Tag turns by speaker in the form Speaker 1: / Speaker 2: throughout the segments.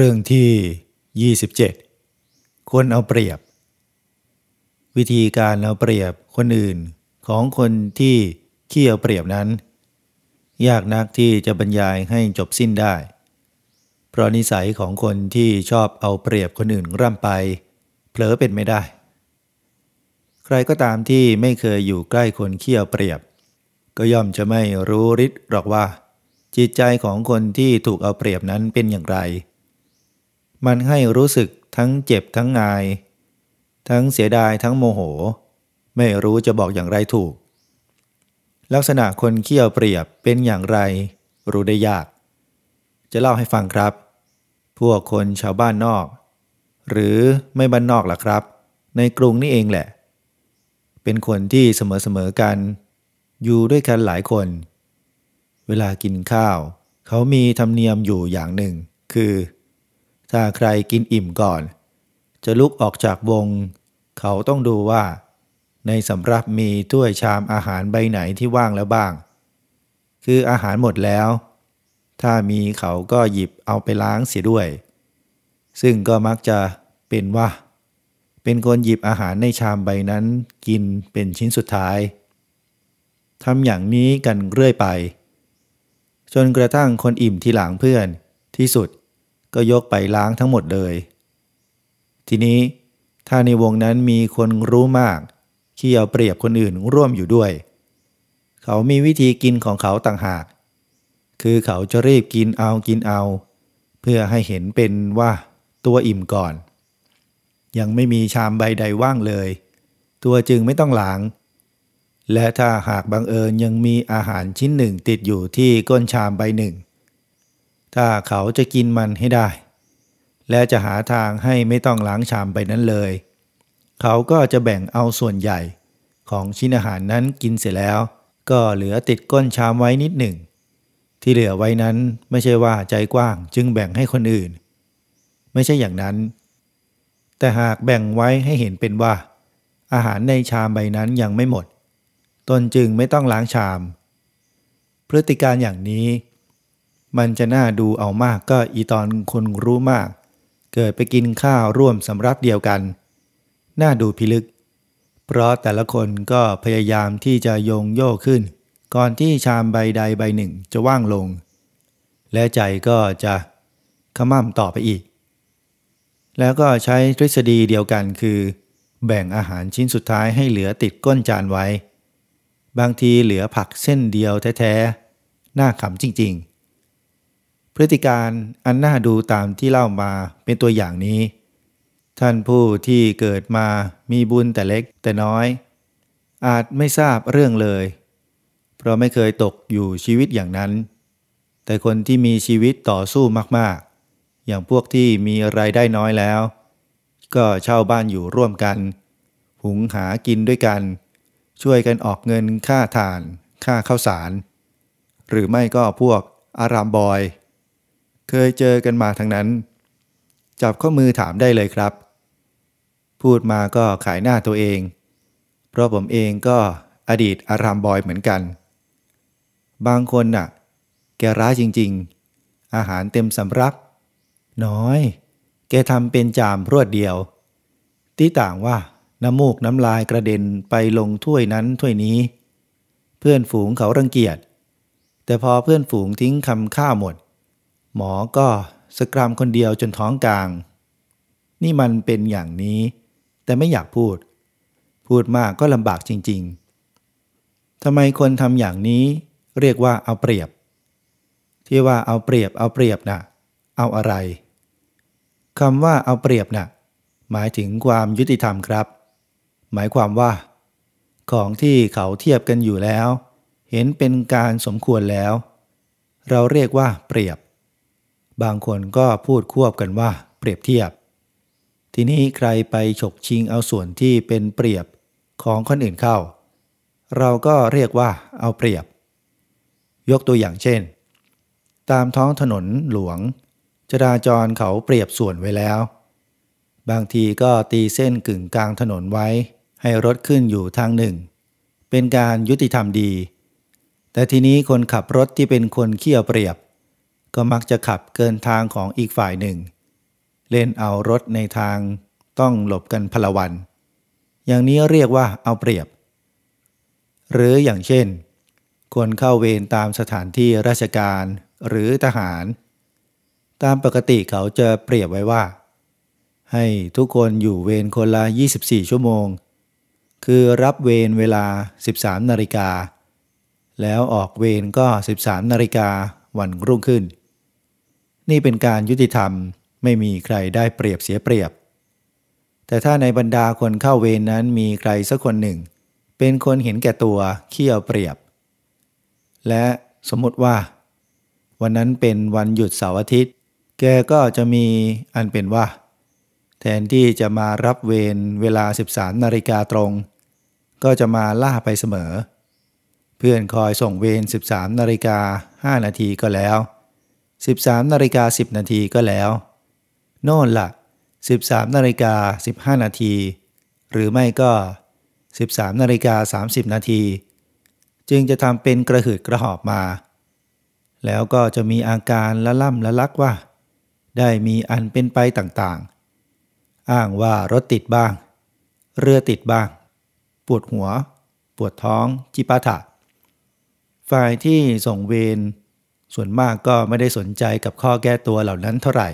Speaker 1: เรื่องที่ 27 คนเอาเปรียบ วิธีการเอาเปรียบคนอื่นของคนที่ขี้เอาเปรียบนั้น ยากนักที่จะบรรยายให้จบสิ้นได้ เพราะนิสัยของคนที่ชอบเอาเปรียบคนอื่นร่ำไป เผลอเป็นไม่ได้ ใครก็ตามที่ไม่เคยอยู่ใกล้คนขี้เอาเปรียบ ก็ย่อมจะไม่รู้ฤทธิ์หรอกว่าจิตใจของคนที่ถูกเอาเปรียบนั้นเป็นอย่างไร มันให้รู้สึกทั้งเจ็บทั้งงาย ทั้งเสียดายทั้งโมโห ไม่รู้จะบอกอย่างไรถูก ลักษณะคนเขี้ยวเปรียบเป็นอย่างไร รู้ได้ยาก จะเล่าให้ฟังครับ พวกคนชาวบ้านนอก หรือไม่บ้านนอกล่ะครับ ในกรุงนี่เองแหละ เป็นคนที่เสมอๆกัน อยู่ด้วยกันหลายคน เวลากินข้าว เขามีธรรมเนียมอยู่อย่างหนึ่ง คือ ถ้าใครกินอิ่มก่อน จะลุกออกจากวง เขาต้องดูว่า ในสำรับมีถ้วยชามอาหารใบไหนที่ว่างแล้วบ้าง คืออาหารหมดแล้ว ถ้ามีเขาก็หยิบเอาไปล้างเสียด้วย ซึ่งก็มักจะเป็นว่า เป็นคนหยิบอาหารในชามใบนั้นกินเป็นชิ้นสุดท้ายทำอย่างนี้กันเรื่อยไป จนกระทั่งคนอิ่มทีหลังเพื่อนที่สุด ก็ยกไปล้างทั้งหมดเลย ทีนี้ถ้าในวงนั้นมีคนรู้มากขี้เอาเปรียบคนอื่นร่วมอยู่ด้วย เขามีวิธีกินของเขาต่างหาก คือเขาจะรีบกินเอากินเอา เพื่อให้เห็นเป็นว่าตัวอิ่มก่อน ยังไม่มีชามใบใดว่างเลย ตัวจึงไม่ต้องล้าง และถ้าหากบังเอิญยังมีอาหารชิ้นหนึ่งติดอยู่ที่ก้นชามใบหนึ่ง ถ้าเขาจะกินมันให้ได้ และจะหาทางให้ไม่ต้องล้างชามใบนั้นเลย เขาก็จะแบ่งเอาส่วนใหญ่ของชิ้นอาหารนั้นกินเสร็จแล้ว ก็เหลือติดก้นชามไว้นิดหนึ่ง ที่เหลือไว้นั้นไม่ใช่ว่าใจกว้างจึงแบ่งให้คนอื่น ไม่ใช่อย่างนั้น แต่หากแบ่งไว้ให้เห็นเป็นว่า อาหารในชามใบนั้นยังไม่หมด ตนจึงไม่ต้องล้างชาม พฤติการอย่างนี้ มันจะน่าดูเอามากก็อีตอนคนรู้มาก เกิดไปกินข้าวร่วมสำรับเดียวกัน น่าดูพิลึก เพราะแต่ละคนก็พยายามที่จะโยงโย่ขึ้น ก่อนที่ชามใบใดใบหนึ่งจะว่างลง และใจก็จะขม่ำต่อไปอีก แล้วก็ใช้ทฤษฎีเดียวกันคือ แบ่งอาหารชิ้นสุดท้ายให้เหลือติดก้นจานไว้ บางทีเหลือผักเส้นเดียวแท้ๆน่าขำจริงๆ พฤติการอันน่าดูตามที่เล่ามาเป็นตัวอย่างนี้ ท่านผู้ที่เกิดมามีบุญแต่เล็กแต่น้อย อาจไม่ทราบเรื่องเลย เพราะไม่เคยตกอยู่ชีวิตอย่างนั้น แต่คนที่มีชีวิตต่อสู้มากๆ อย่างพวกที่มีไรายได้น้อยแล้ว ก็เช่าบ้านอยู่ร่วมกัน หุงหากินด้วยกัน ช่วยกันออกเงินค่าทาน ค่าข้าวสาร หรือไม่ก็พวกอารามบอย เคยเจอกันมาทั้งนั้น จับข้อมือถามได้เลยครับ พูดมาก็ขายหน้าตัวเอง เพราะผมเองก็อดีตอารามบอยเหมือนกัน บางคนน่ะ แกร้ายจริงๆ อาหารเต็มสำรับ น้อย แกทำเป็นจามรวดเดียว ที่ต่างว่าน้ำมูกน้ำลายกระเด็นไปลงถ้วยนั้นถ้วยนี้ เพื่อนฝูงเขารังเกียจ แต่พอเพื่อนฝูงทิ้งคำข้าวหมด หมอก็สกรามคนเดียวจนท้องกลาง นี่มันเป็นอย่างนี้ แต่ไม่อยากพูด พูดมากก็ลำบากจริง ๆทำไมคนทำอย่างนี้ เรียกว่าเอาเปรียบ ที่ว่าเอาเปรียบเอาเปรียบนะ่ะ เอาอะไรคำว่าเอาเปรียบนะ่ะ หมายถึงความยุติธรรมครับ หมายความว่า ของที่เขาเทียบกันอยู่แล้ว เห็นเป็นการสมควรแล้ว เราเรียกว่าเปรียบ บางคนก็พูดควบกันว่าเปรียบเทียบ ทีนี้ใครไปฉกชิงเอาส่วนที่เป็นเปรียบของคนอื่นเข้า เราก็เรียกว่าเอาเปรียบ ยกตัวอย่างเช่น ตามท้องถนนหลวง จราจรเขาเปรียบส่วนไว้แล้ว บางทีก็ตีเส้นกึ่งกลางถนนไว้ ให้รถขึ้นอยู่ทางหนึ่ง เป็นการยุติธรรมดี แต่ทีนี้คนขับรถที่เป็นคนเขี้ยวเปรียบ ก็มักจะขับเกินทางของอีกฝ่ายหนึ่ง เล่นเอารถในทางต้องหลบกันพลวัน อย่างนี้เรียกว่าเอาเปรียบ หรืออย่างเช่น คนเข้าเวรตามสถานที่ราชการหรือทหาร ตามปกติเขาจะเปรียบไว้ว่า ให้ทุกคนอยู่เวรคนละ 24 ชั่วโมง คือรับเวรเวลา 13 นาฬิกาแล้วออกเวรก็ 13 นาฬิกาวันรุ่งขึ้น นี่เป็นการยุติธรรมไม่มีใครได้เปรียบเสียเปรียบ แต่ถ้าในบรรดาคนเข้าเวรนนั้นมีใครสักคนหนึ่ง เป็นคนเห็นแก่ตัวเขี้ยวเปรียบ และสมมติว่า วันนั้นเป็นวันหยุดเสาร์อาทิตย์ แกก็จะมีอันเป็นว่า แทนที่จะมารับเวรเวลา 13นาฬิกาตรง ก็จะมาล่าไปเสมอ เพื่อนคอยส่งเวร 13นาฬิกา5นาทีก็แล้ว 13นาฬิกา10 นาทีก็แล้ว โน่นละ่ะ 13นาฬิกา15 นาที หรือไม่ก็ 13นาฬิกา30 นาที จึงจะทำเป็นกระหืดกระหอบมา แล้วก็จะมีอาการละล่ำละลักว่า ได้มีอันเป็นไปต่างๆ อ้างว่ารถติดบ้าง เรือติดบ้าง ปวดหัว ปวดท้องจิปาถะฝ่ายที่ส่งเวร ส่วนมากก็ไม่ได้สนใจกับข้อแก้ตัวเหล่านั้นเท่าไหร่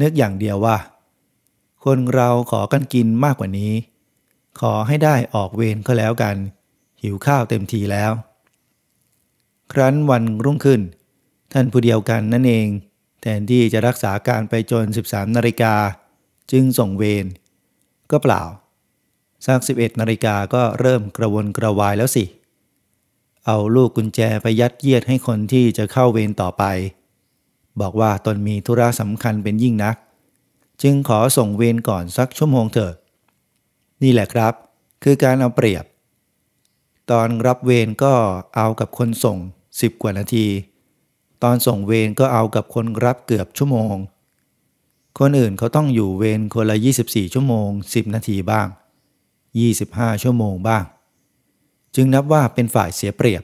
Speaker 1: นึกอย่างเดียวว่า คนเราขอกันกินมากกว่านี้ ขอให้ได้ออกเวรก็แล้วกัน หิวข้าวเต็มทีแล้ว ครั้นวันรุ่งขึ้น ท่านผู้เดียวกันนั่นเอง แทนที่จะรักษาการไปจน 13นาฬิกาจึงส่งเวรก็เปล่าสัก11นาฬิกาก็เริ่มกระวนกระวายแล้วสิ เอาลูกกุญแจไปยัดเยียดให้คนที่จะเข้าเวรต่อไป บอกว่าตนมีธุระสำคัญเป็นยิ่งนัก จึงขอส่งเวรก่อนสักชั่วโมงเถอะ นี่แหละครับ คือการเอาเปรียบ ตอนรับเวรก็เอากับคนส่งสิบกว่านาที ตอนส่งเวรก็เอากับคนรับเกือบชั่วโมง คนอื่นเขาต้องอยู่เวรคนละ 24 ชั่วโมง 10 นาทีบ้าง 25 ชั่วโมงบ้าง จึงนับว่าเป็นฝ่ายเสียเปรียบ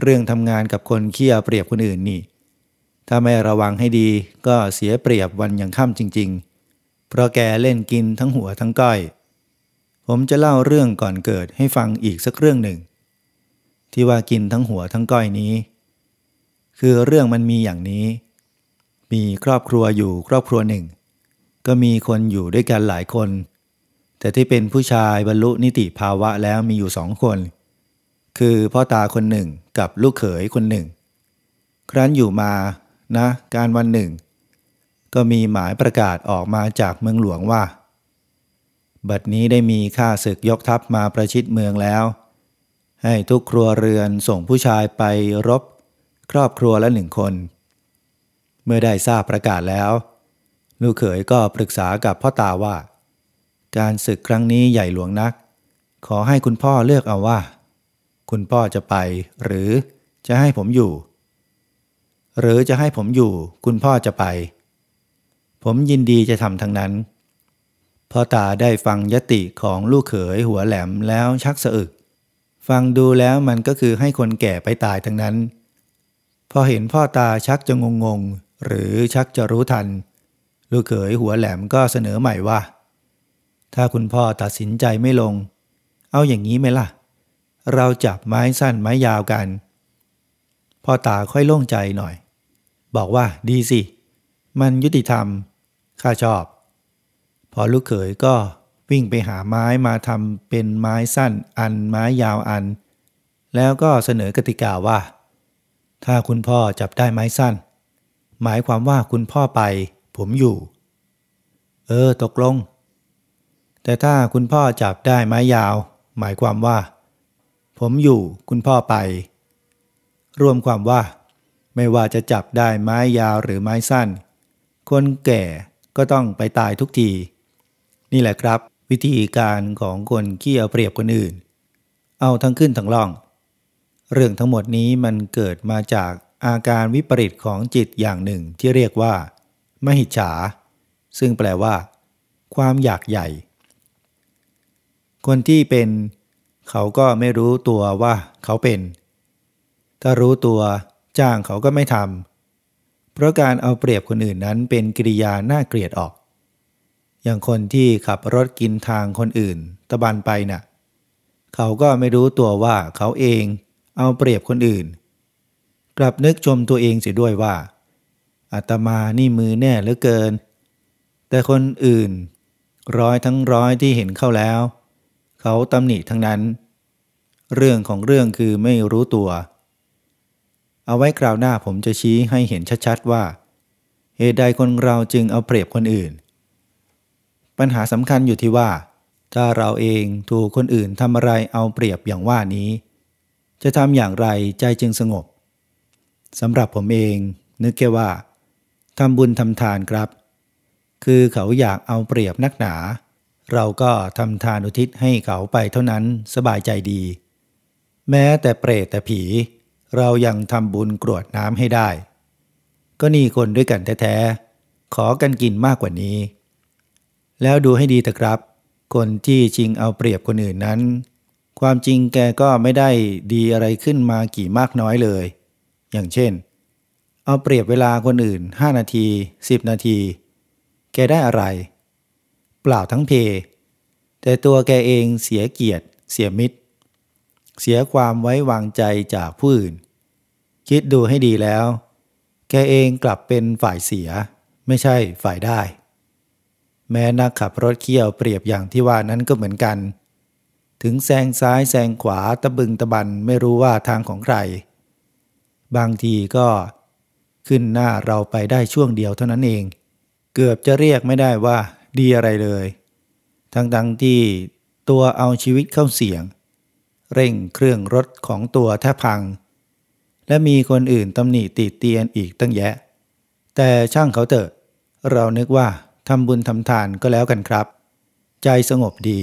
Speaker 1: เรื่องทำงานกับคนเคี่ยเปรียบคนอื่นนี่ ถ้าไม่ระวังให้ดีก็เสียเปรียบวันยังค่ำจริง ๆ เพราะแกเล่นกินทั้งหัวทั้งก้อย ผมจะเล่าเรื่องก่อนเกิดให้ฟังอีกสักเรื่องหนึ่ง ที่ว่ากินทั้งหัวทั้งก้อยนี้ คือเรื่องมันมีอย่างนี้ มีครอบครัวอยู่ครอบครัวหนึ่ง ก็มีคนอยู่ด้วยกันหลายคน แต่ที่เป็นผู้ชายบรรลุนิติภาวะแล้วมีอยู่สองคน คือพ่อตาคนหนึ่งกับลูกเขยคนหนึ่ง ครั้นอยู่มานะ การวันหนึ่ง ก็มีหมายประกาศออกมาจากเมืองหลวงว่า บัดนี้ได้มีข้าศึกยกทัพมาประชิดเมืองแล้ว ให้ทุกครัวเรือนส่งผู้ชายไปรบ ครอบครัวละหนึ่งคน เมื่อได้ทราบประกาศแล้ว ลูกเขยก็ปรึกษากับพ่อตาว่า การศึกครั้งนี้ใหญ่หลวงนัก ขอให้คุณพ่อเลือกเอาว่า คุณพ่อจะไป หรือจะให้ผมอยู่ หรือจะให้ผมอยู่ คุณพ่อจะไป ผมยินดีจะทำทั้งนั้นพ่อตาได้ฟังยติของลูกเขยหัวแหลมแล้วชักสะอึก ฟังดูแล้วมันก็คือให้คนแก่ไปตายทั้งนั้น พอเห็นพ่อตาชักจะงงงหรือชักจะรู้ทัน ลูกเขยหัวแหลมก็เสนอใหม่ว่า ถ้าคุณพ่อตัดสินใจไม่ลง เอาอย่างนี้ไหมล่ะ เราจับไม้สั้นไม้ยาวกัน พ่อตาค่อยโล่งใจหน่อย บอกว่าดีสิ มันยุติธรรม ข้าชอบ พอลูกเขยก็วิ่งไปหาไม้มาทำเป็นไม้สั้นอันไม้ยาวอัน แล้วก็เสนอกติกาว่า ถ้าคุณพ่อจับได้ไม้สั้น หมายความว่าคุณพ่อไป ผมอยู่ เออ ตกลง แต่ถ้าคุณพ่อจับได้ไม้ยาว หมายความว่า ผมอยู่คุณพ่อไป รวมความว่า ไม่ว่าจะจับได้ไม้ยาวหรือไม้สั้น คนแก่ก็ต้องไปตายทุกที นี่แหละครับ วิธีการของคนขี้เอาเปรียบคนอื่น เอาทั้งขึ้นทั้งล่อง เรื่องทั้งหมดนี้มันเกิดมาจากอาการวิปริตของจิตอย่างหนึ่งที่เรียกว่ามหิจฉา ซึ่งแปลว่า ความอยากใหญ่ คนที่เป็นเขาก็ไม่รู้ตัวว่าเขาเป็น ถ้ารู้ตัวจ้างเขาก็ไม่ทำเพราะการเอาเปรียบคนอื่นนั้นเป็นกิริยาน่าเกลียดออก อย่างคนที่ขับรถกินทางคนอื่น ตะบันไปนะ่ะ เขาก็ไม่รู้ตัวว่าเขาเองเอาเปรียบคนอื่น กลับนึกชมตัวเองเสียด้วยว่าอาตมานี่มือแน่เหลือเกิน แต่คนอื่น ร้อยทั้งร้อยที่เห็นเข้าแล้ว เขาตำหนิทั้งนั้น เรื่องของเรื่องคือไม่รู้ตัว เอาไว้คราวหน้าผมจะชี้ให้เห็นชัดๆว่า เหตุใดคนเราจึงเอาเปรียบคนอื่น ปัญหาสำคัญอยู่ที่ว่า ถ้าเราเองถูกคนอื่นทำอะไรเอาเปรียบอย่างว่านี้ จะทำอย่างไรใจจึงสงบสำหรับผมเองนึกแค่ว่าทำบุญทำทานครับ คือเขาอยากเอาเปรียบนักหนา เราก็ทำทานอุทิศให้เขาไปเท่านั้นสบายใจดี แม้แต่เปรตแต่ผี เรายังทำบุญกรวดน้ำให้ได้ ก็นี่คนด้วยกันแท้ๆ ขอกันกินมากกว่านี้ แล้วดูให้ดีเถอะครับ คนที่ชิงเอาเปรียบคนอื่นนั้น ความจริงแกก็ไม่ได้ดีอะไรขึ้นมากี่มากน้อยเลย อย่างเช่น เอาเปรียบเวลาคนอื่น 5 นาที 10 นาที แกได้อะไร เปล่าทั้งเพ แต่ตัวแกเองเสียเกียรติเสียมิตร เสียความไว้วางใจจากผู้อื่น คิดดูให้ดีแล้ว แกเองกลับเป็นฝ่ายเสีย ไม่ใช่ฝ่ายได้ แม้นักขับรถเคี่ยวเปรียบอย่างที่ว่านั้นก็เหมือนกัน ถึงแซงซ้ายแซงขวาตะบึงตะบันไม่รู้ว่าทางของใคร บางทีก็ขึ้นหน้าเราไปได้ช่วงเดียวเท่านั้นเอง เกือบจะเรียกไม่ได้ว่า ดีอะไรเลย ทั้งๆทที่ตัวเอาชีวิตเข้าเสี่ยง เร่งเครื่องรถของตัวแทบพัง และมีคนอื่นตำหนิติเตียนอีกตั้งแยะ แต่ช่างเขาเถอะ เรานึกว่าทำบุญทำทานก็แล้วกันครับ ใจสงบดี